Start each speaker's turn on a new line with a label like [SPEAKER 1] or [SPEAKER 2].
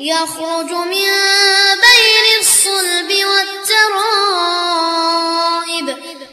[SPEAKER 1] يخرج من